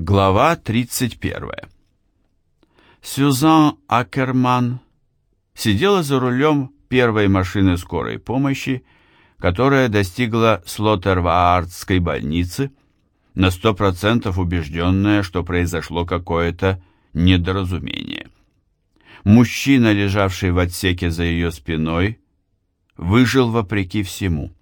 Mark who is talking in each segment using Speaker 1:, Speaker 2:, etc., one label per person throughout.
Speaker 1: Глава 31. Сюзан Акерман сидела за рулем первой машины скорой помощи, которая достигла Слоттерваардской больницы, на сто процентов убежденная, что произошло какое-то недоразумение. Мужчина, лежавший в отсеке за ее спиной, выжил вопреки всему.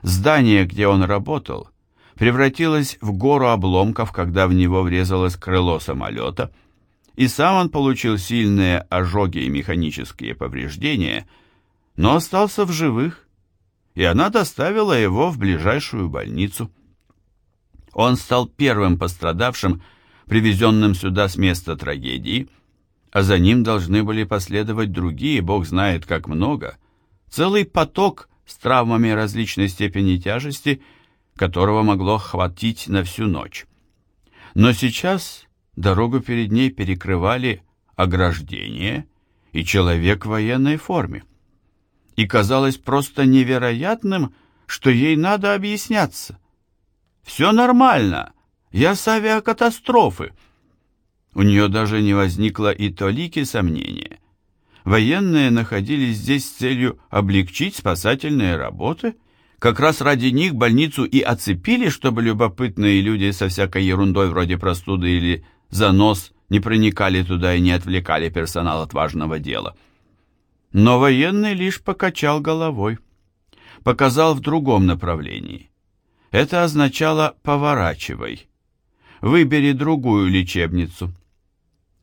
Speaker 1: Здание, где он работал, превратилось в гору обломков, когда в него врезалось крыло самолета, и сам он получил сильные ожоги и механические повреждения, но остался в живых, и она доставила его в ближайшую больницу. Он стал первым пострадавшим, привезенным сюда с места трагедии, а за ним должны были последовать другие, бог знает как много, целый поток с травмами различной степени тяжести – которого могло хватить на всю ночь. Но сейчас дорогу перед ней перекрывали ограждение и человек в военной форме. И казалось просто невероятным, что ей надо объясняться. «Все нормально, я с авиакатастрофы». У нее даже не возникло и толики сомнения. Военные находились здесь с целью облегчить спасательные работы – как раз ради них больницу и оцепили, чтобы любопытные люди со всякой ерундой вроде простуды или занос не проникали туда и не отвлекали персонал от важного дела. Но военный лишь покачал головой. Показал в другом направлении. Это означало «поворачивай». Выбери другую лечебницу.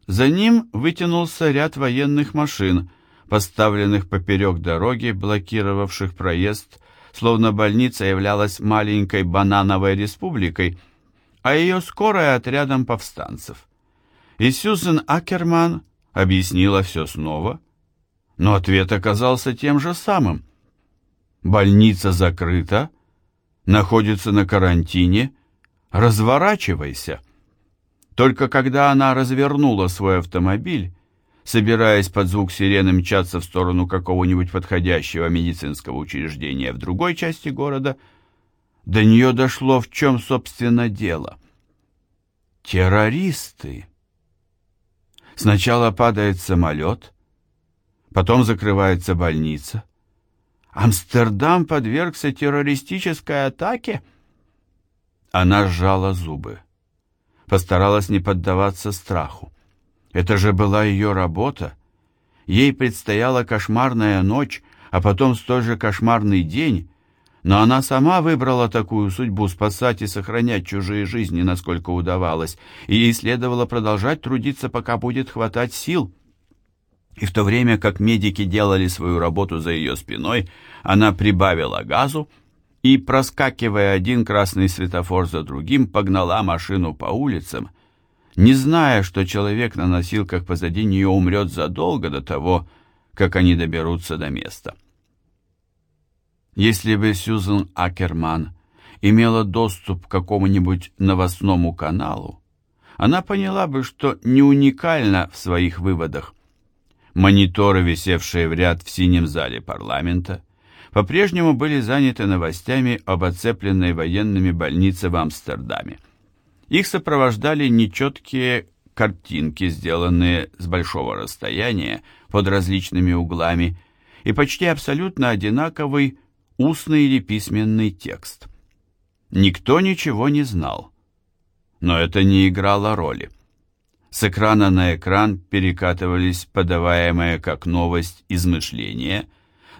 Speaker 1: За ним вытянулся ряд военных машин, поставленных поперек дороги, блокировавших проезд словно больница являлась маленькой банановой республикой, а ее скорая отрядом повстанцев. И Сьюзен Акерман объяснила все снова, но ответ оказался тем же самым. Больница закрыта, находится на карантине, разворачивайся. Только когда она развернула свой автомобиль, собираясь под звук сирены мчаться в сторону какого-нибудь подходящего медицинского учреждения в другой части города, до нее дошло, в чем, собственно, дело. Террористы. Сначала падает самолет, потом закрывается больница. Амстердам подвергся террористической атаке? Она сжала зубы, постаралась не поддаваться страху. Это же была ее работа. Ей предстояла кошмарная ночь, а потом столь же кошмарный день, но она сама выбрала такую судьбу спасать и сохранять чужие жизни, насколько удавалось, и ей следовало продолжать трудиться, пока будет хватать сил. И в то время, как медики делали свою работу за ее спиной, она прибавила газу и, проскакивая один красный светофор за другим, погнала машину по улицам, не зная, что человек на носилках позади нее умрет задолго до того, как они доберутся до места. Если бы Сьюзен Акерман имела доступ к какому-нибудь новостному каналу, она поняла бы, что не уникальна в своих выводах. Мониторы, висевшие в ряд в синем зале парламента, по-прежнему были заняты новостями об оцепленной военными больнице в Амстердаме. Их сопровождали нечеткие картинки, сделанные с большого расстояния, под различными углами, и почти абсолютно одинаковый устный или письменный текст. Никто ничего не знал. Но это не играло роли. С экрана на экран перекатывались подаваемые как новость измышления,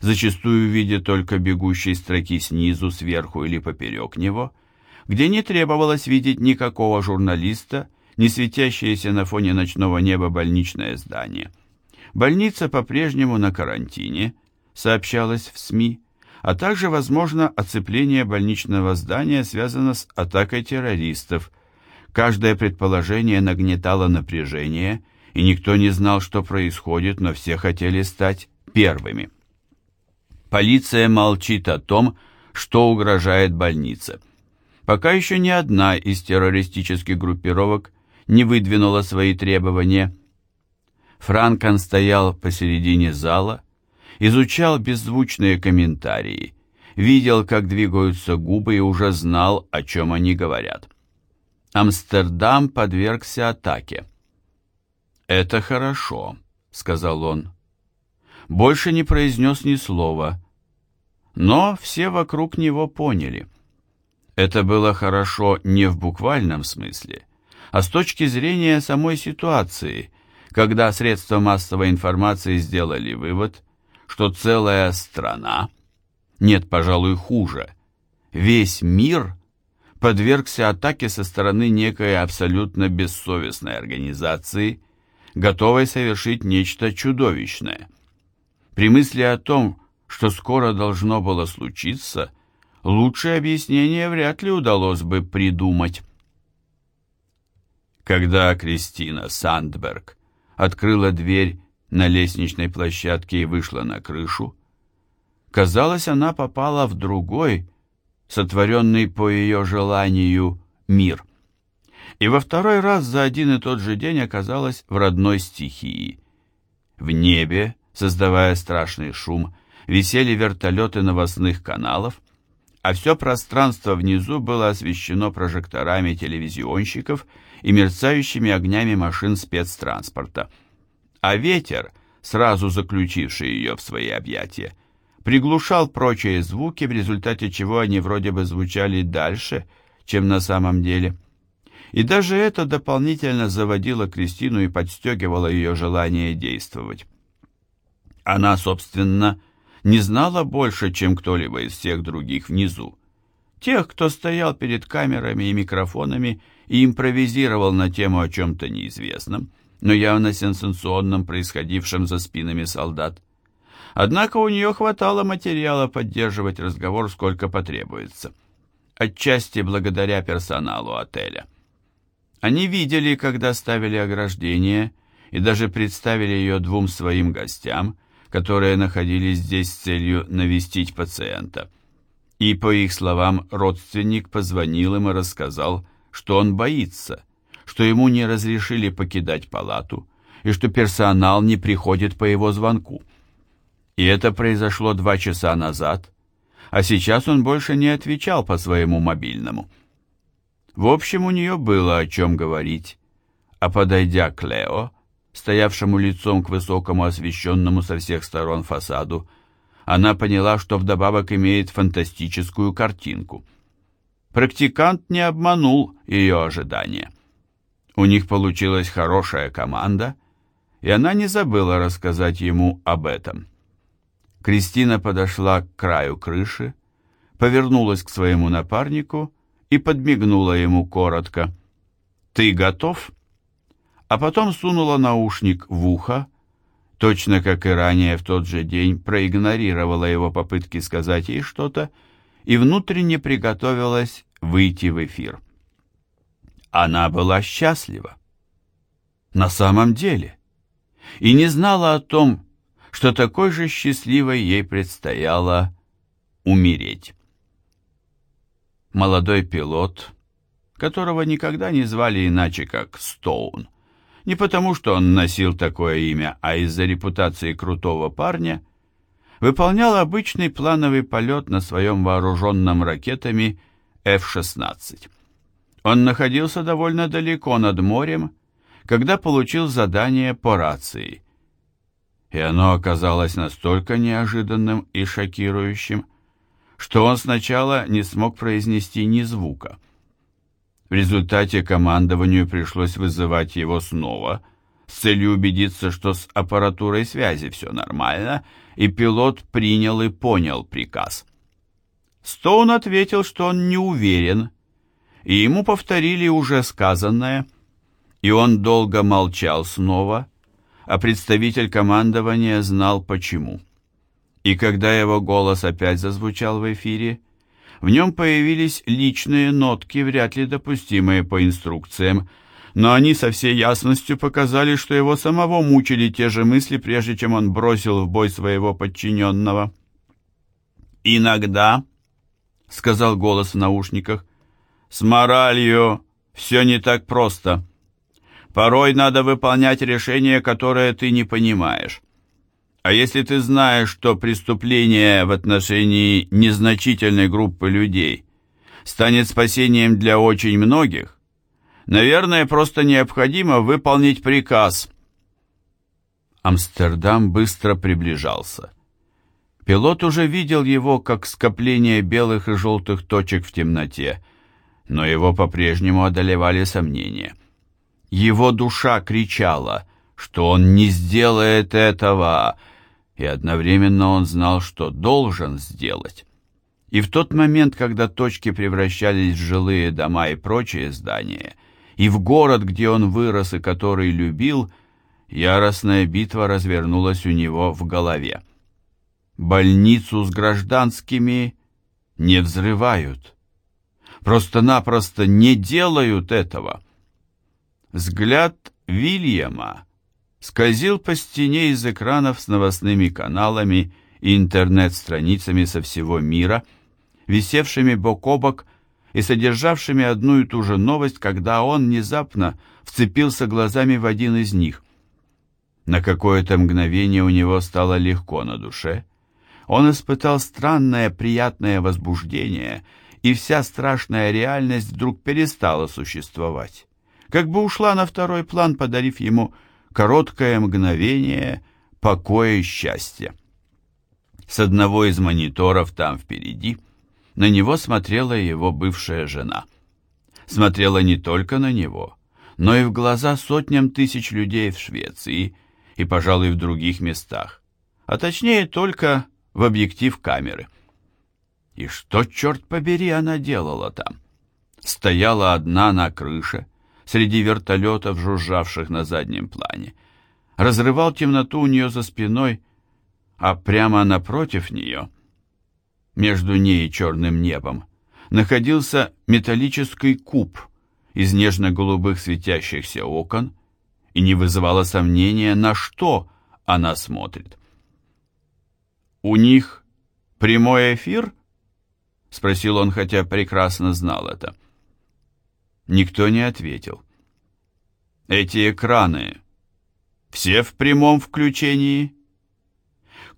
Speaker 1: зачастую видя только бегущей строки снизу, сверху или поперек него – где не требовалось видеть никакого журналиста, не светящееся на фоне ночного неба больничное здание. Больница по-прежнему на карантине, сообщалось в СМИ, а также, возможно, оцепление больничного здания связано с атакой террористов. Каждое предположение нагнетало напряжение, и никто не знал, что происходит, но все хотели стать первыми. Полиция молчит о том, что угрожает больнице – пока еще ни одна из террористических группировок не выдвинула свои требования. Франкон стоял посередине зала, изучал беззвучные комментарии, видел, как двигаются губы и уже знал, о чем они говорят. Амстердам подвергся атаке. «Это хорошо», — сказал он. Больше не произнес ни слова, но все вокруг него поняли. Это было хорошо не в буквальном смысле, а с точки зрения самой ситуации, когда средства массовой информации сделали вывод, что целая страна, нет, пожалуй, хуже, весь мир подвергся атаке со стороны некой абсолютно бессовестной организации, готовой совершить нечто чудовищное. При мысли о том, что скоро должно было случиться, лучшее объяснение вряд ли удалось бы придумать. Когда Кристина Сандберг открыла дверь на лестничной площадке и вышла на крышу, казалось, она попала в другой, сотворенный по ее желанию, мир. И во второй раз за один и тот же день оказалась в родной стихии. В небе, создавая страшный шум, висели вертолеты новостных каналов, а все пространство внизу было освещено прожекторами телевизионщиков и мерцающими огнями машин спецтранспорта. А ветер, сразу заключивший ее в свои объятия, приглушал прочие звуки, в результате чего они вроде бы звучали дальше, чем на самом деле. И даже это дополнительно заводило Кристину и подстегивало ее желание действовать. Она, собственно, не знала больше, чем кто-либо из всех других внизу. Тех, кто стоял перед камерами и микрофонами и импровизировал на тему о чем-то неизвестном, но явно сенсационном, происходившем за спинами солдат. Однако у нее хватало материала поддерживать разговор сколько потребуется. Отчасти благодаря персоналу отеля. Они видели, когда ставили ограждение, и даже представили ее двум своим гостям, которые находились здесь с целью навестить пациента. И, по их словам, родственник позвонил им и рассказал, что он боится, что ему не разрешили покидать палату, и что персонал не приходит по его звонку. И это произошло два часа назад, а сейчас он больше не отвечал по своему мобильному. В общем, у нее было о чем говорить, а подойдя к Лео, стоявшему лицом к высокому освещенному со всех сторон фасаду, она поняла, что вдобавок имеет фантастическую картинку. Практикант не обманул ее ожидания. У них получилась хорошая команда, и она не забыла рассказать ему об этом. Кристина подошла к краю крыши, повернулась к своему напарнику и подмигнула ему коротко. «Ты готов?» А потом сунула наушник в ухо, точно как и ранее в тот же день проигнорировала его попытки сказать ей что-то и внутренне приготовилась выйти в эфир. Она была счастлива. На самом деле. И не знала о том, что такой же счастливой ей предстояло умереть. Молодой пилот, которого никогда не звали иначе, как Стоун, не потому, что он носил такое имя, а из-за репутации крутого парня, выполнял обычный плановый полет на своем вооруженном ракетами F-16. Он находился довольно далеко над морем, когда получил задание по рации и оно оказалось настолько неожиданным и шокирующим, что он сначала не смог произнести ни звука. В результате командованию пришлось вызывать его снова с целью убедиться, что с аппаратурой связи все нормально, и пилот принял и понял приказ. Стоун ответил, что он не уверен, и ему повторили уже сказанное, и он долго молчал снова, а представитель командования знал почему. И когда его голос опять зазвучал в эфире, в нем появились личные нотки, вряд ли допустимые по инструкциям, но они со всей ясностью показали, что его самого мучили те же мысли, прежде чем он бросил в бой своего подчиненного. «Иногда», — сказал голос в наушниках, — «с моралью все не так просто». Порой надо выполнять решение, которое ты не понимаешь. А если ты знаешь, что преступление в отношении незначительной группы людей станет спасением для очень многих, Наверное, просто необходимо выполнить приказ». Амстердам быстро приближался. Пилот уже видел его как скопление белых и желтых точек в темноте, но его по-прежнему одолевали сомнения. Его душа кричала, что он не сделает этого, и одновременно он знал, что должен сделать. И в тот момент, когда точки превращались в жилые дома и прочие здания, и в город, где он вырос и который любил, яростная битва развернулась у него в голове. Больницу с гражданскими не взрывают. Просто-напросто не делают этого. Взгляд Вильяма скользил по стене из экранов с новостными каналами и интернет-страницами со всего мира, висевшими бок о бок и содержавшими одну и ту же новость, когда он внезапно вцепился глазами в один из них. На какое-то мгновение у него стало легко на душе. Он испытал странное приятное возбуждение, и вся страшная реальность вдруг перестала существовать, как бы ушла на второй план, подарив ему короткое мгновение покоя и счастья. С одного из мониторов там впереди – на него смотрела его бывшая жена. Смотрела не только на него, но и в глаза сотням тысяч людей в Швеции и, пожалуй, в других местах, а точнее только в объектив камеры. И что, черт побери, она делала там? Стояла одна на крыше, среди вертолетов, жужжавших на заднем плане. Разрывал темноту у нее за спиной, а прямо напротив нее — между ней и черным небом находился металлический куб из нежно-голубых светящихся окон и не вызывало сомнения, на что она смотрит. «У них прямой эфир?» — спросил он, хотя прекрасно знал это. Никто не ответил. «Эти экраны все в прямом включении?»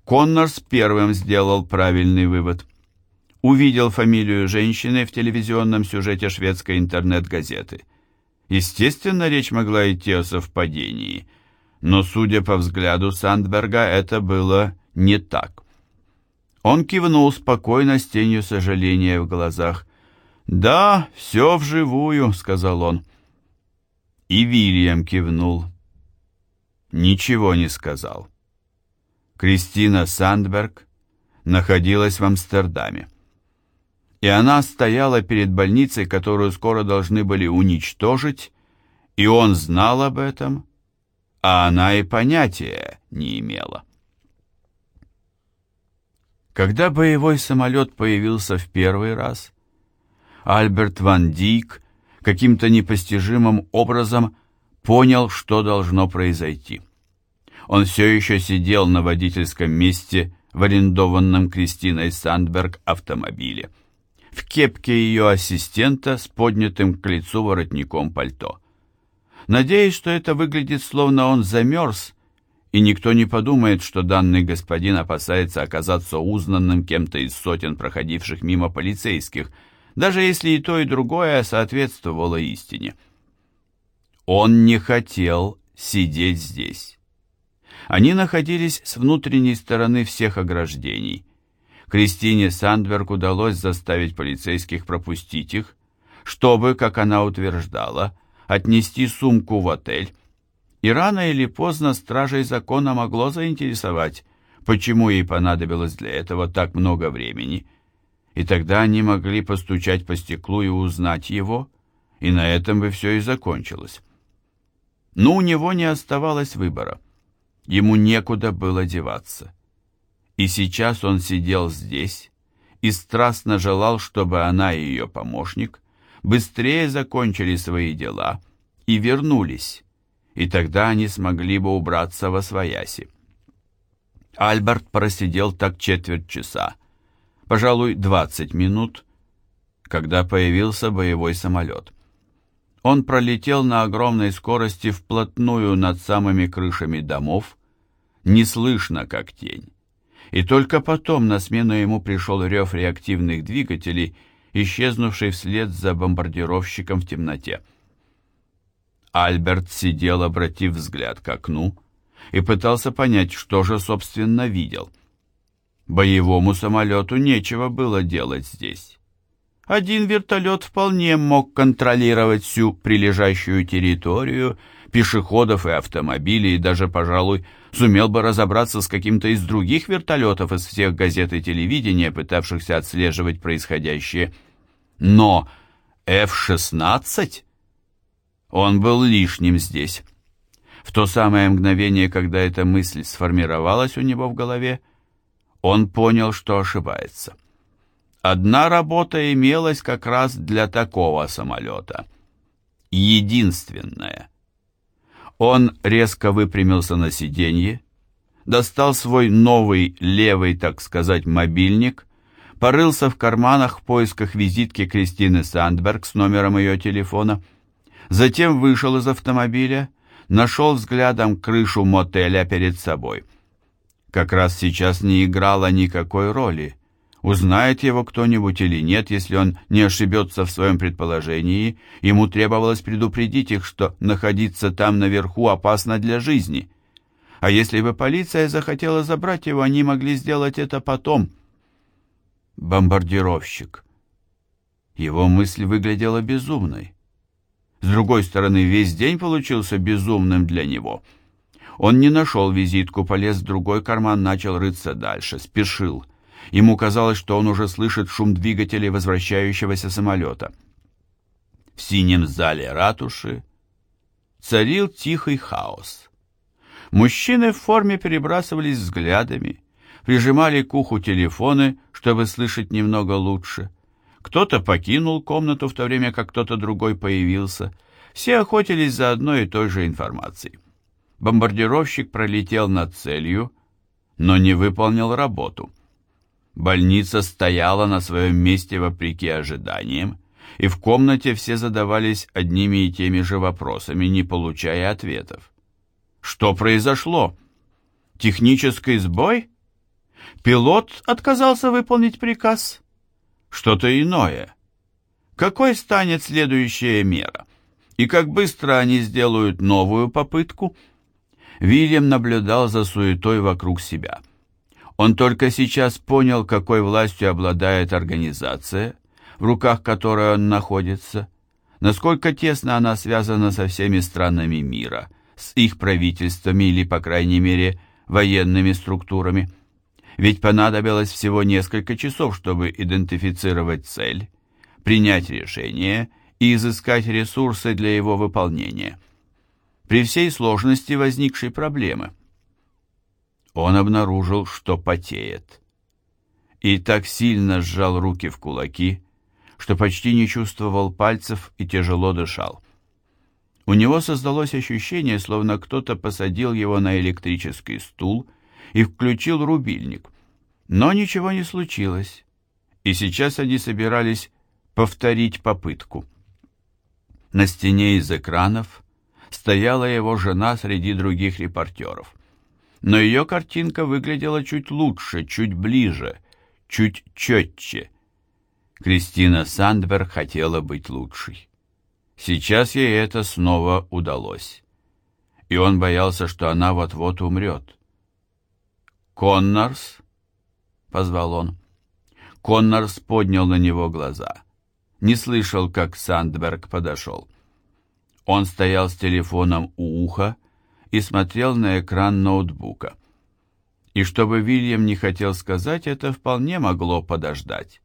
Speaker 1: Коннорс первым сделал правильный вывод. Увидел фамилию женщины в телевизионном сюжете шведской интернет-газеты. Естественно, речь могла идти о совпадении, но, судя по взгляду Сандберга, это было не так. Он кивнул спокойно с тенью сожаления в глазах. «Да, все вживую», — сказал он. И Вильям кивнул. Ничего не сказал. Кристина Сандберг находилась в Амстердаме. И она стояла перед больницей, которую скоро должны были уничтожить, и он знал об этом, а она и понятия не имела. Когда боевой самолет появился в первый раз, Альберт Ван Дик каким-то непостижимым образом понял, что должно произойти. Он все еще сидел на водительском месте в арендованном Кристиной Сандберг автомобиле, в кепке ее ассистента с поднятым к лицу воротником пальто. Надеясь, что это выглядит словно он замерз, и никто не подумает, что данный господин опасается оказаться узнанным кем-то из сотен проходивших мимо полицейских, даже если и то, и другое соответствовало истине. Он не хотел сидеть здесь. Они находились с внутренней стороны всех ограждений. Кристине Сандберг удалось заставить полицейских пропустить их, чтобы, как она утверждала, отнести сумку в отель. И рано или поздно стражей закона могло заинтересовать, почему ей понадобилось для этого так много времени. И тогда они могли постучать по стеклу и узнать его, и на этом бы все и закончилось. Но у него не оставалось выбора. Ему некуда было деваться. И сейчас он сидел здесь и страстно желал, чтобы она и ее помощник быстрее закончили свои дела и вернулись, и тогда они смогли бы убраться во свояси. Альберт просидел так четверть часа, пожалуй, двадцать минут, когда появился боевой самолет. Он пролетел на огромной скорости вплотную над самыми крышами домов, неслышно как тень. И только потом на смену ему пришел рев реактивных двигателей, исчезнувший вслед за бомбардировщиком в темноте. Альберт сидел, обратив взгляд к окну, и пытался понять, что же, собственно, видел. Боевому самолету нечего было делать здесь. Один вертолет вполне мог контролировать всю прилежащую территорию, пешеходов и автомобилей, и даже, пожалуй, сумел бы разобраться с каким-то из других вертолетов из всех газет и телевидения, пытавшихся отслеживать происходящее. Но F-16? Он был лишним здесь. В то самое мгновение, когда эта мысль сформировалась у него в голове, он понял, что ошибается. Одна работа имелась как раз для такого самолета. Единственная. Он резко выпрямился на сиденье, достал свой новый левый, так сказать, мобильник, порылся в карманах в поисках визитки Кристины Сандберг с номером ее телефона, затем вышел из автомобиля, нашел взглядом крышу мотеля перед собой. Как раз сейчас не играло никакой роли, Узнает его кто-нибудь или нет, если он не ошибется в своем предположении, ему требовалось предупредить их, что находиться там наверху опасно для жизни. А если бы полиция захотела забрать его, они могли сделать это потом. Бомбардировщик. Его мысль выглядела безумной. С другой стороны, весь день получился безумным для него. Он не нашел визитку, полез в другой карман, начал рыться дальше, спешил. Ему казалось, что он уже слышит шум двигателей возвращающегося самолета. В синем зале ратуши царил тихий хаос. Мужчины в форме перебрасывались взглядами, прижимали к уху телефоны, чтобы слышать немного лучше. Кто-то покинул комнату в то время, как кто-то другой появился. Все охотились за одной и той же информацией. Бомбардировщик пролетел над целью, но не выполнил работу. Больница стояла на своем месте вопреки ожиданиям, и в комнате все задавались одними и теми же вопросами, не получая ответов. Что произошло? Технический сбой? Пилот отказался выполнить приказ? Что-то иное? Какой станет следующая мера? И как быстро они сделают новую попытку? Вильям наблюдал за суетой вокруг себя – он только сейчас понял, какой властью обладает организация, в руках которой он находится, насколько тесно она связана со всеми странами мира, с их правительствами или, по крайней мере, военными структурами. Ведь понадобилось всего несколько часов, чтобы идентифицировать цель, принять решение и изыскать ресурсы для его выполнения. При всей сложности возникшей проблемы – он обнаружил, что потеет. И так сильно сжал руки в кулаки, что почти не чувствовал пальцев и тяжело дышал. У него создалось ощущение, словно кто-то посадил его на электрический стул и включил рубильник. Но ничего не случилось, и сейчас они собирались повторить попытку. На стене из экранов стояла его жена среди других репортеров но ее картинка выглядела чуть лучше, чуть ближе, чуть четче. Кристина Сандберг хотела быть лучшей. Сейчас ей это снова удалось. И он боялся, что она вот-вот умрет. «Коннорс?» — позвал он. Коннорс поднял на него глаза. Не слышал, как Сандберг подошел. Он стоял с телефоном у уха, и смотрел на экран ноутбука. И чтобы Вильям не хотел сказать, это вполне могло подождать.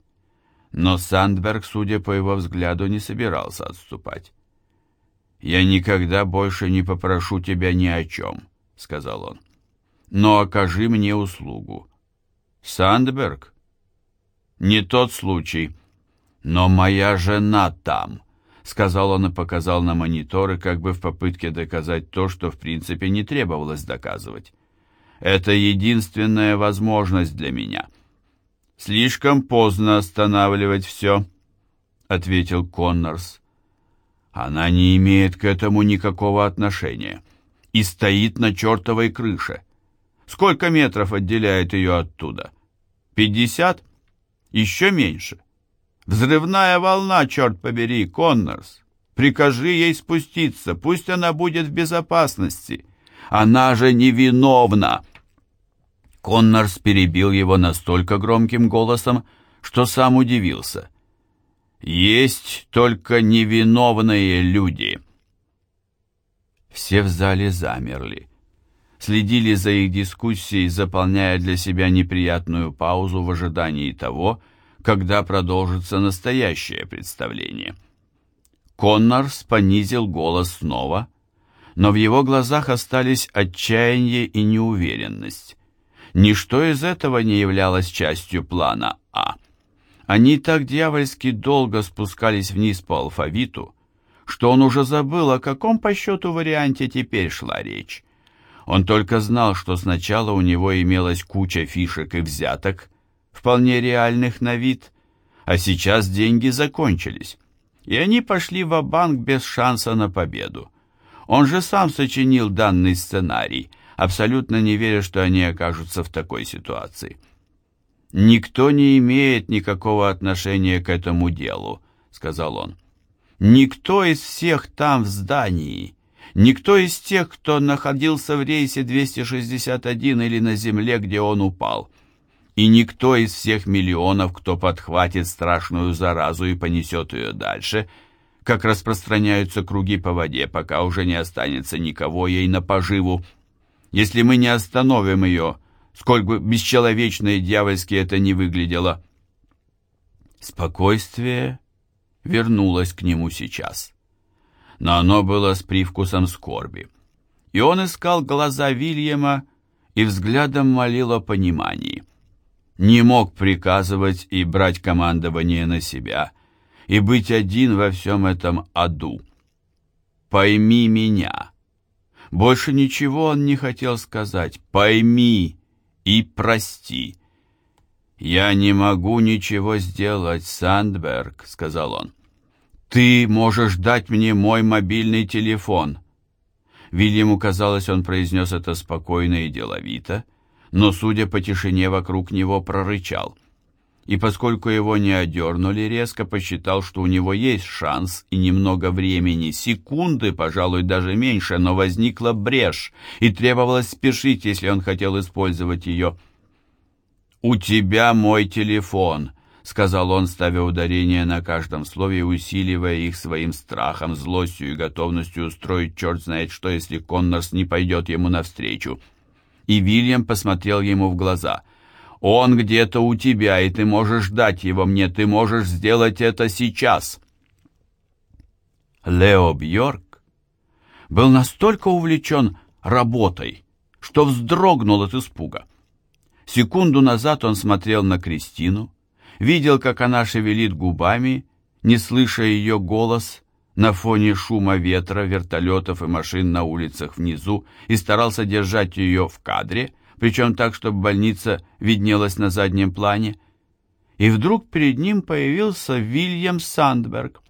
Speaker 1: Но Сандберг, судя по его взгляду, не собирался отступать. «Я никогда больше не попрошу тебя ни о чем», — сказал он. «Но окажи мне услугу». «Сандберг?» «Не тот случай. Но моя жена там», сказал он и показал на мониторы, как бы в попытке доказать то, что в принципе не требовалось доказывать. Это единственная возможность для меня. Слишком поздно останавливать все, ответил Коннорс. Она не имеет к этому никакого отношения и стоит на чертовой крыше. Сколько метров отделяет ее оттуда? Пятьдесят? Еще меньше. Взрывная волна, черт побери, Коннорс. Прикажи ей спуститься, пусть она будет в безопасности. Она же невиновна!» Коннорс перебил его настолько громким голосом, что сам удивился. «Есть только невиновные люди!» Все в зале замерли. Следили за их дискуссией, заполняя для себя неприятную паузу в ожидании того, когда продолжится настоящее представление. Коннорс понизил голос снова, но в его глазах остались отчаяние и неуверенность. Ничто из этого не являлось частью плана А. Они так дьявольски долго спускались вниз по алфавиту, что он уже забыл, о каком по счету варианте теперь шла речь. Он только знал, что сначала у него имелась куча фишек и взяток, вполне реальных на вид, а сейчас деньги закончились, и они пошли в банк без шанса на победу. Он же сам сочинил данный сценарий, абсолютно не веря, что они окажутся в такой ситуации. «Никто не имеет никакого отношения к этому делу», — сказал он. «Никто из всех там в здании, никто из тех, кто находился в рейсе 261 или на земле, где он упал, и никто из всех миллионов, кто подхватит страшную заразу и понесет ее дальше, как распространяются круги по воде, пока уже не останется никого ей на поживу. Если мы не остановим ее, сколь бы бесчеловечно и дьявольски это не выглядело. Спокойствие вернулось к нему сейчас. Но оно было с привкусом скорби. И он искал глаза Вильяма и взглядом молил о понимании не мог приказывать и брать командование на себя, и быть один во всем этом аду. «Пойми меня». Больше ничего он не хотел сказать. «Пойми и прости». «Я не могу ничего сделать, Сандберг», — сказал он. «Ты можешь дать мне мой мобильный телефон». Вильяму казалось, он произнес это спокойно и деловито, — но, судя по тишине вокруг него, прорычал. И поскольку его не одернули резко, посчитал, что у него есть шанс и немного времени, секунды, пожалуй, даже меньше, но возникла брешь, и требовалось спешить, если он хотел использовать ее. «У тебя мой телефон», — сказал он, ставя ударение на каждом слове усиливая их своим страхом, злостью и готовностью устроить черт знает что, если Коннорс не пойдет ему навстречу и Вильям посмотрел ему в глаза. «Он где-то у тебя, и ты можешь дать его мне, ты можешь сделать это сейчас!» Лео Бьорк был настолько увлечен работой, что вздрогнул от испуга. Секунду назад он смотрел на Кристину, видел, как она шевелит губами, не слыша ее голос, на фоне шума ветра, вертолетов и машин на улицах внизу и старался держать ее в кадре, причем так, чтобы больница виднелась на заднем плане. И вдруг перед ним появился Вильям Сандберг.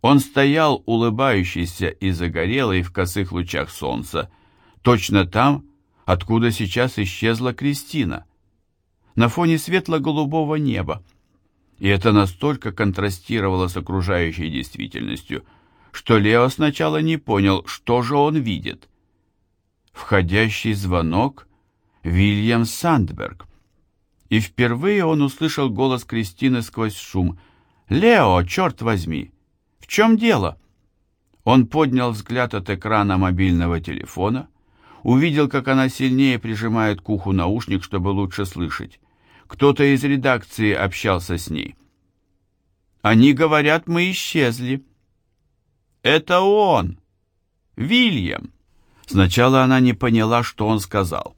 Speaker 1: Он стоял, улыбающийся и загорелый в косых лучах солнца, точно там, откуда сейчас исчезла Кристина, на фоне светло-голубого неба. И это настолько контрастировало с окружающей действительностью – что Лео сначала не понял, что же он видит. Входящий звонок Вильям Сандберг. И впервые он услышал голос Кристины сквозь шум. «Лео, черт возьми! В чем дело?» Он поднял взгляд от экрана мобильного телефона, увидел, как она сильнее прижимает к уху наушник, чтобы лучше слышать. Кто-то из редакции общался с ней. «Они говорят, мы исчезли», это он! Вильям!» Сначала она не поняла, что он сказал.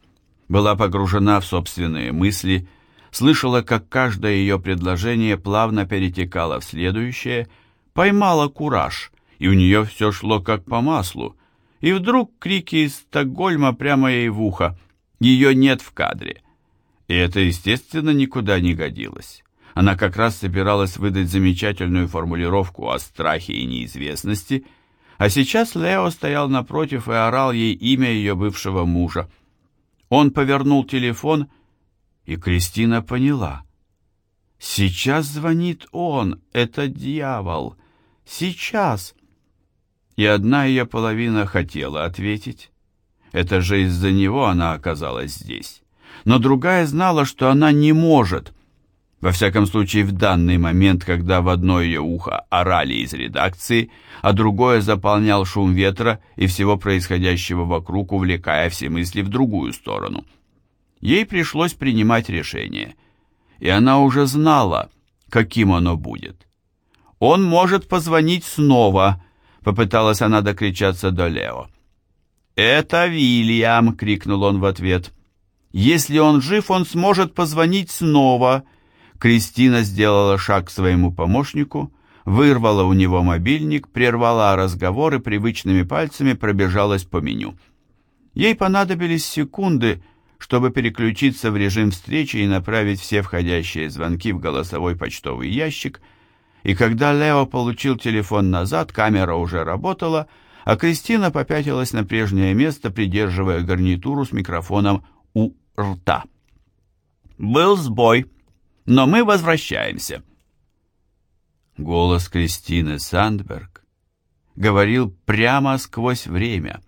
Speaker 1: Была погружена в собственные мысли, слышала, как каждое ее предложение плавно перетекало в следующее, поймала кураж, и у нее все шло как по маслу. И вдруг крики из Стокгольма прямо ей в ухо. Ее нет в кадре. И это, естественно, никуда не годилось. Она как раз собиралась выдать замечательную формулировку о страхе и неизвестности, а сейчас Лео стоял напротив и орал ей имя ее бывшего мужа. Он повернул телефон, и Кристина поняла. Сейчас звонит он, это дьявол. Сейчас. И одна ее половина хотела ответить. Это же из-за него она оказалась здесь. Но другая знала, что она не может. Во всяком случае, в данный момент, когда в одно ее ухо орали из редакции, а другое заполнял шум ветра и всего происходящего вокруг, увлекая все мысли в другую сторону. Ей пришлось принимать решение. И она уже знала, каким оно будет. «Он может позвонить снова», — попыталась она докричаться до Лео. «Это Вильям!» — крикнул он в ответ. «Если он жив, он сможет позвонить снова!» Кристина сделала шаг к своему помощнику, вырвала у него мобильник, прервала разговор и привычными пальцами пробежалась по меню. Ей понадобились секунды, чтобы переключиться в режим встречи и направить все входящие звонки в голосовой почтовый ящик, и когда Лео получил телефон назад, камера уже работала, а Кристина попятилась на прежнее место, придерживая гарнитуру с микрофоном у рта. «Был сбой, но мы возвращаемся». Голос Кристины Сандберг говорил прямо сквозь время.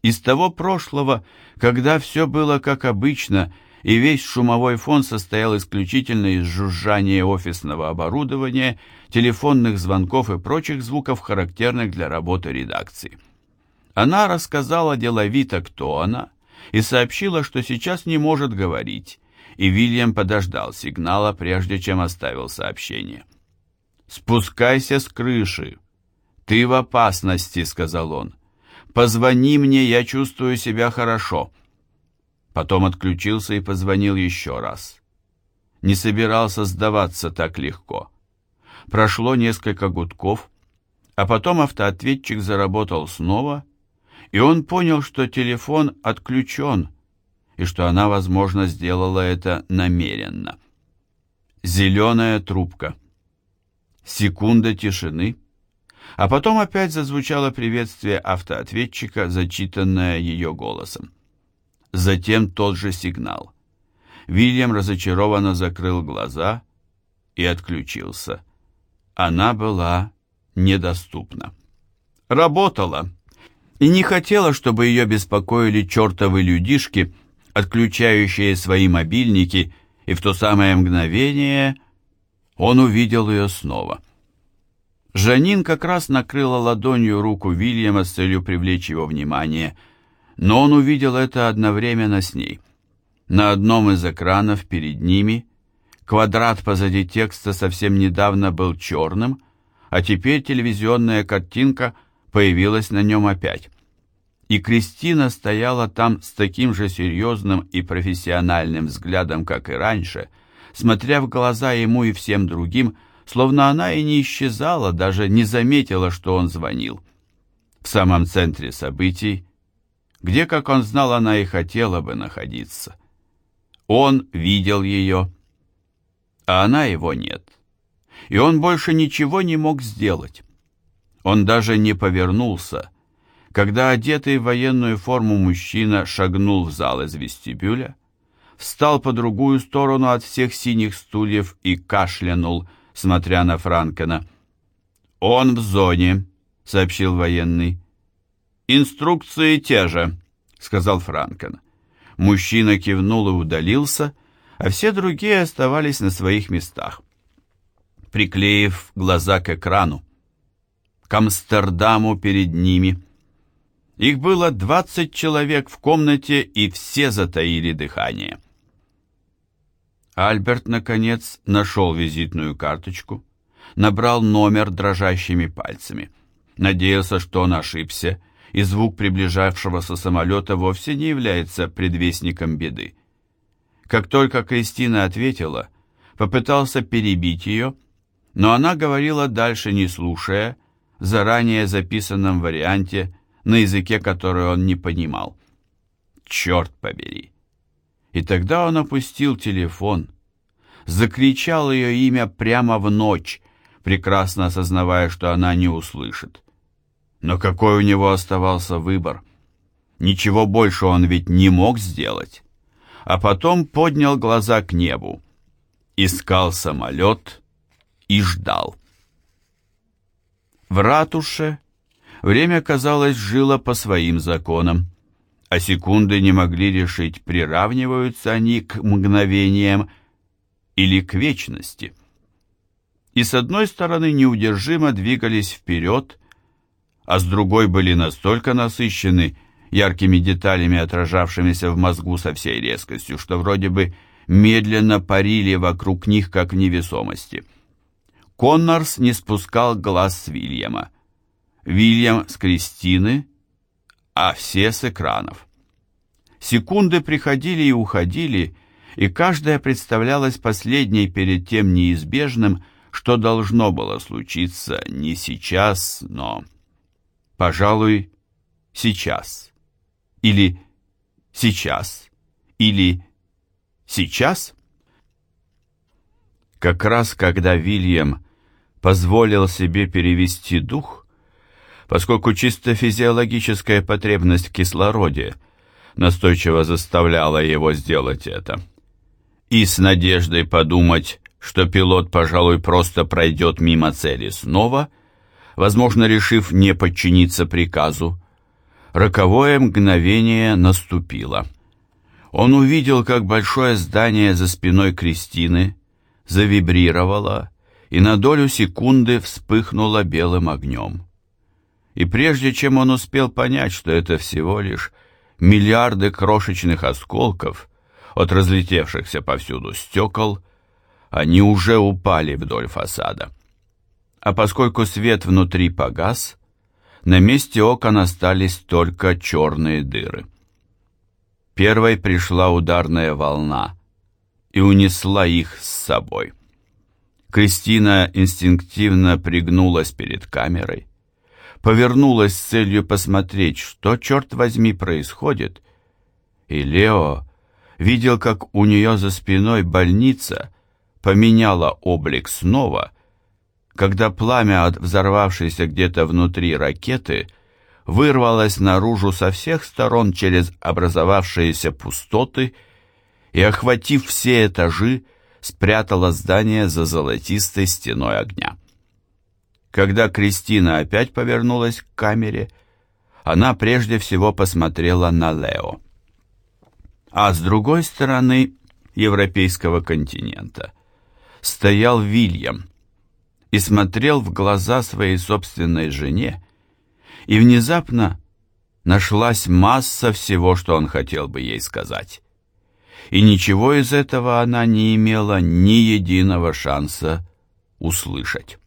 Speaker 1: Из того прошлого, когда все было как обычно, и весь шумовой фон состоял исключительно из жужжания офисного оборудования, телефонных звонков и прочих звуков, характерных для работы редакции. Она рассказала деловито, кто она, и сообщила, что сейчас не может говорить, и Вильям подождал сигнала, прежде чем оставил сообщение. «Спускайся с крыши. Ты в опасности», — сказал он. «Позвони мне, я чувствую себя хорошо». Потом отключился и позвонил еще раз. Не собирался сдаваться так легко. Прошло несколько гудков, а потом автоответчик заработал снова, и он понял, что телефон отключен, и что она, возможно, сделала это намеренно. Зеленая трубка. Секунда тишины, а потом опять зазвучало приветствие автоответчика, зачитанное ее голосом. Затем тот же сигнал. Вильям разочарованно закрыл глаза и отключился. Она была недоступна. Работала и не хотела, чтобы ее беспокоили чертовы людишки, отключающие свои мобильники, и в то самое мгновение он увидел ее снова. Жанин как раз накрыла ладонью руку Вильяма с целью привлечь его внимание, но он увидел это одновременно с ней. На одном из экранов перед ними квадрат позади текста совсем недавно был черным, а теперь телевизионная картинка – появилась на нем опять. И Кристина стояла там с таким же серьезным и профессиональным взглядом, как и раньше, смотря в глаза ему и всем другим, словно она и не исчезала, даже не заметила, что он звонил. В самом центре событий, где, как он знал, она и хотела бы находиться. Он видел ее, а она его нет. И он больше ничего не мог сделать. Он даже не повернулся, когда одетый в военную форму мужчина шагнул в зал из вестибюля, встал по другую сторону от всех синих стульев и кашлянул, смотря на Франкена. «Он в зоне», — сообщил военный. «Инструкции те же», — сказал Франкен. Мужчина кивнул и удалился, а все другие оставались на своих местах, приклеив глаза к экрану к Амстердаму перед ними. Их было двадцать человек в комнате, и все затаили дыхание. Альберт, наконец, нашел визитную карточку, набрал номер дрожащими пальцами. Надеялся, что он ошибся, и звук приближавшегося самолета вовсе не является предвестником беды. Как только Кристина ответила, попытался перебить ее, но она говорила дальше, не слушая, в заранее записанном варианте на языке, который он не понимал. Черт побери! И тогда он опустил телефон, закричал ее имя прямо в ночь, прекрасно осознавая, что она не услышит. Но какой у него оставался выбор? Ничего больше он ведь не мог сделать. А потом поднял глаза к небу, искал самолет и ждал. В ратуше время, казалось, жило по своим законам, а секунды не могли решить, приравниваются они к мгновениям или к вечности. И с одной стороны неудержимо двигались вперед, а с другой были настолько насыщены яркими деталями, отражавшимися в мозгу со всей резкостью, что вроде бы медленно парили вокруг них, как в невесомости. Коннорс не спускал глаз с Вильяма. Вильям с Кристины, а все с экранов. Секунды приходили и уходили, и каждая представлялась последней перед тем неизбежным, что должно было случиться не сейчас, но, пожалуй, сейчас. Или сейчас. Или сейчас. Как раз когда Вильям позволил себе перевести дух, поскольку чисто физиологическая потребность в кислороде настойчиво заставляла его сделать это, и с надеждой подумать, что пилот, пожалуй, просто пройдет мимо цели снова, возможно, решив не подчиниться приказу, роковое мгновение наступило. Он увидел, как большое здание за спиной Кристины завибрировало и на долю секунды вспыхнуло белым огнем. И прежде чем он успел понять, что это всего лишь миллиарды крошечных осколков от разлетевшихся повсюду стекол, они уже упали вдоль фасада. А поскольку свет внутри погас, на месте окон остались только черные дыры. Первой пришла ударная волна и унесла их с собой. Кристина инстинктивно пригнулась перед камерой, повернулась с целью посмотреть, что, черт возьми, происходит, и Лео видел, как у нее за спиной больница поменяла облик снова, когда пламя от взорвавшейся где-то внутри ракеты вырвалось наружу со всех сторон через образовавшиеся пустоты и, охватив все этажи, спрятала здание за золотистой стеной огня. Когда Кристина опять повернулась к камере, она прежде всего посмотрела на Лео. А с другой стороны европейского континента стоял Вильям и смотрел в глаза своей собственной жене, и внезапно нашлась масса всего, что он хотел бы ей сказать. И ничего из этого она не имела ни единого шанса услышать.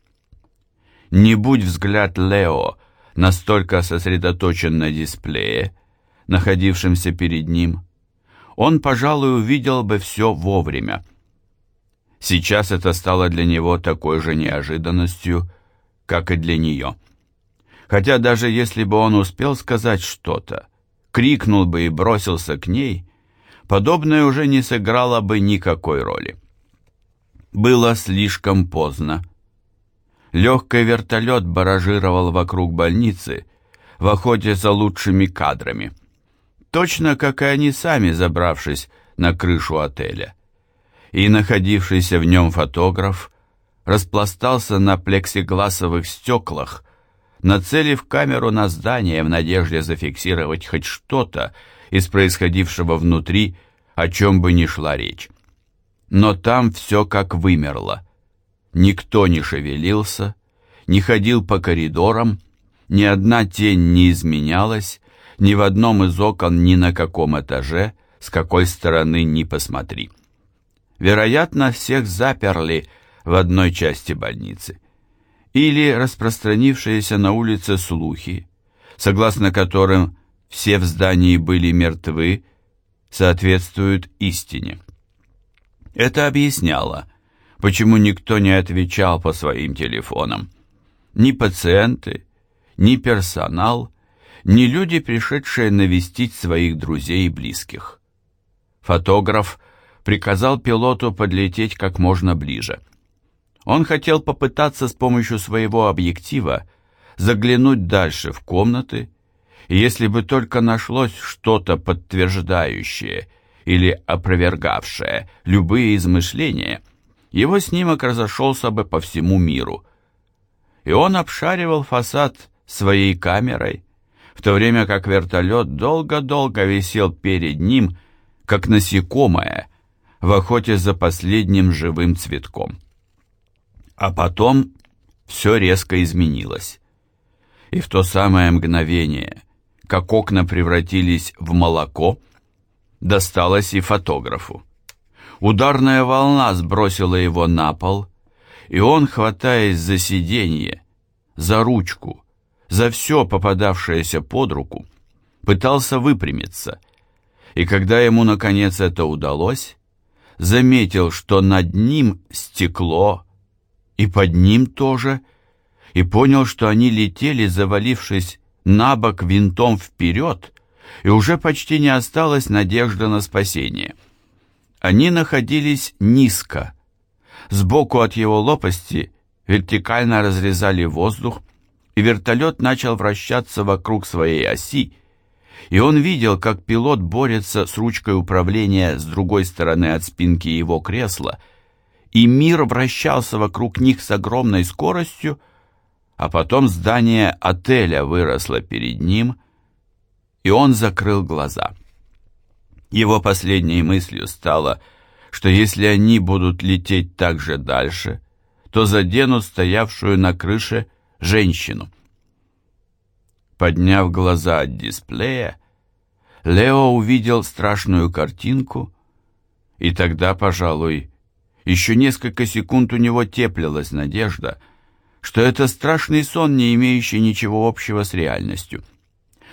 Speaker 1: Не будь взгляд Лео настолько сосредоточен на дисплее, находившемся перед ним, он, пожалуй, увидел бы все вовремя. Сейчас это стало для него такой же неожиданностью, как и для нее. Хотя даже если бы он успел сказать что-то, крикнул бы и бросился к ней, подобное уже не сыграло бы никакой роли. Было слишком поздно. Легкий вертолет баражировал вокруг больницы в охоте за лучшими кадрами. Точно как и они сами, забравшись на крышу отеля. И находившийся в нем фотограф распластался на плексигласовых стеклах, нацелив камеру на здание в надежде зафиксировать хоть что-то из происходившего внутри, о чем бы ни шла речь. Но там все как вымерло. Никто не шевелился, не ходил по коридорам, ни одна тень не изменялась, ни в одном из окон, ни на каком этаже, с какой стороны ни посмотри. Вероятно, всех заперли в одной части больницы. Или распространившиеся на улице слухи, согласно которым все в здании были мертвы, соответствуют истине. Это объясняло, почему никто не отвечал по своим телефонам. Ни пациенты, ни персонал, ни люди, пришедшие навестить своих друзей и близких. Фотограф приказал пилоту подлететь как можно ближе. Он хотел попытаться с помощью своего объектива заглянуть дальше в комнаты, и если бы только нашлось что-то подтверждающее или опровергавшее любые измышления – его снимок разошелся бы по всему миру. И он обшаривал фасад своей камерой, в то время как вертолет долго-долго висел перед ним, как насекомое, в охоте за последним живым цветком. А потом все резко изменилось. И в то самое мгновение, как окна превратились в молоко, досталось и фотографу. Ударная волна сбросила его на пол, и он, хватаясь за сиденье, за ручку, за все попадавшееся под руку, пытался выпрямиться, и когда ему наконец это удалось, заметил, что над ним стекло, и под ним тоже, и понял, что они летели, завалившись на бок винтом вперед, и уже почти не осталось надежды на спасение — они находились низко. Сбоку от его лопасти вертикально разрезали воздух, и вертолет начал вращаться вокруг своей оси, и он видел, как пилот борется с ручкой управления с другой стороны от спинки его кресла, и мир вращался вокруг них с огромной скоростью, а потом здание отеля выросло перед ним, и он закрыл глаза. Его последней мыслью стало, что если они будут лететь так же дальше, то заденут стоявшую на крыше женщину. Подняв глаза от дисплея, Лео увидел страшную картинку, и тогда, пожалуй, еще несколько секунд у него теплилась надежда, что это страшный сон, не имеющий ничего общего с реальностью.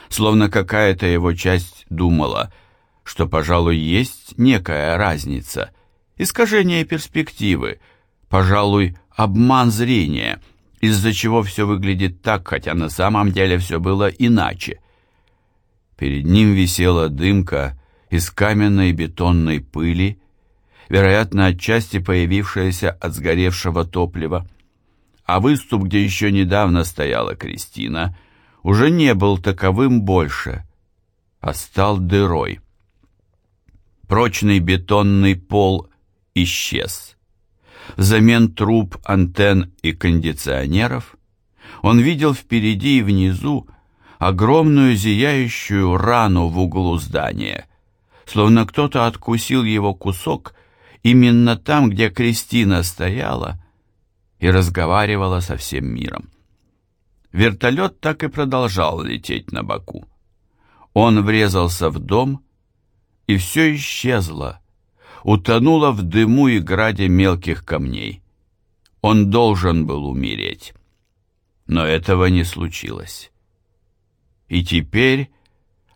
Speaker 1: Словно какая-то его часть думала — что, пожалуй, есть некая разница, искажение перспективы, пожалуй, обман зрения, из-за чего все выглядит так, хотя на самом деле все было иначе. Перед ним висела дымка из каменной бетонной пыли, вероятно, отчасти появившаяся от сгоревшего топлива, а выступ, где еще недавно стояла Кристина, уже не был таковым больше, а стал дырой. Прочный бетонный пол исчез. Взамен труб, антенн и кондиционеров он видел впереди и внизу огромную зияющую рану в углу здания, словно кто-то откусил его кусок именно там, где Кристина стояла и разговаривала со всем миром. Вертолет так и продолжал лететь на боку. Он врезался в дом и все исчезло, утонуло в дыму и граде мелких камней. Он должен был умереть, но этого не случилось. И теперь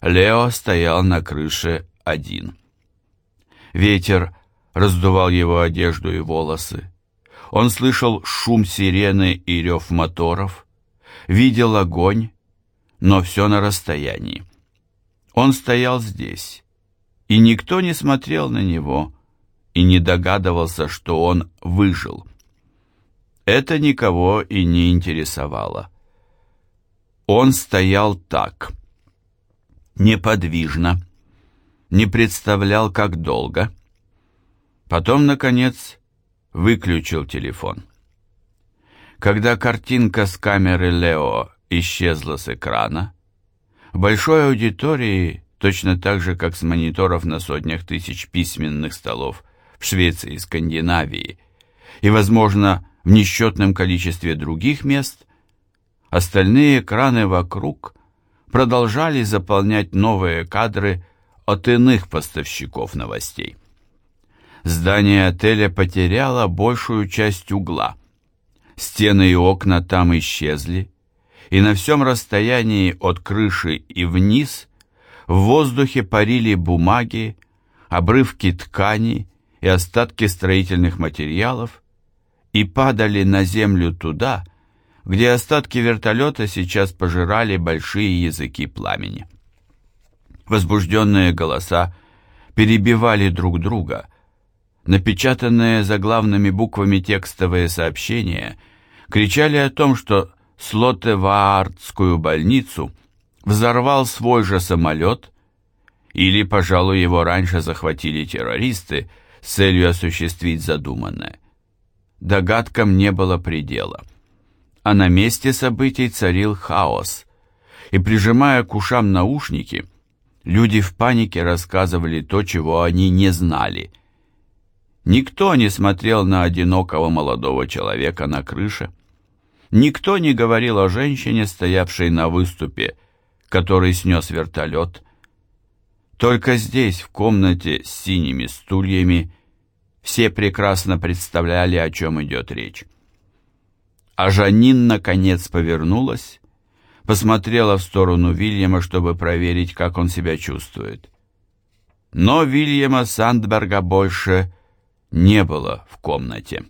Speaker 1: Лео стоял на крыше один. Ветер раздувал его одежду и волосы. Он слышал шум сирены и рев моторов, видел огонь, но все на расстоянии. Он стоял здесь, и никто не смотрел на него и не догадывался, что он выжил. Это никого и не интересовало. Он стоял так, неподвижно, не представлял, как долго. Потом, наконец, выключил телефон. Когда картинка с камеры Лео исчезла с экрана, в большой аудитории точно так же, как с мониторов на сотнях тысяч письменных столов в Швеции и Скандинавии, и, возможно, в несчетном количестве других мест, остальные экраны вокруг продолжали заполнять новые кадры от иных поставщиков новостей. Здание отеля потеряло большую часть угла. Стены и окна там исчезли, и на всем расстоянии от крыши и вниз в воздухе парили бумаги, обрывки ткани и остатки строительных материалов и падали на землю туда, где остатки вертолета сейчас пожирали большие языки пламени. Возбужденные голоса перебивали друг друга. Напечатанные заглавными буквами текстовые сообщения кричали о том, что Слотеваардскую больницу – взорвал свой же самолет, или, пожалуй, его раньше захватили террористы с целью осуществить задуманное. Догадкам не было предела. а на месте событий царил хаос, и, прижимая к ушам наушники, люди в панике рассказывали то, чего они не знали. Никто не смотрел на одинокого молодого человека на крыше. Никто не говорил о женщине, стоявшей на выступе, который снес вертолет. Только здесь, в комнате с синими стульями, все прекрасно представляли, о чем идет речь. А Жанин, наконец, повернулась, посмотрела в сторону Вильяма, чтобы проверить, как он себя чувствует. Но Вильяма Сандберга больше не было в комнате.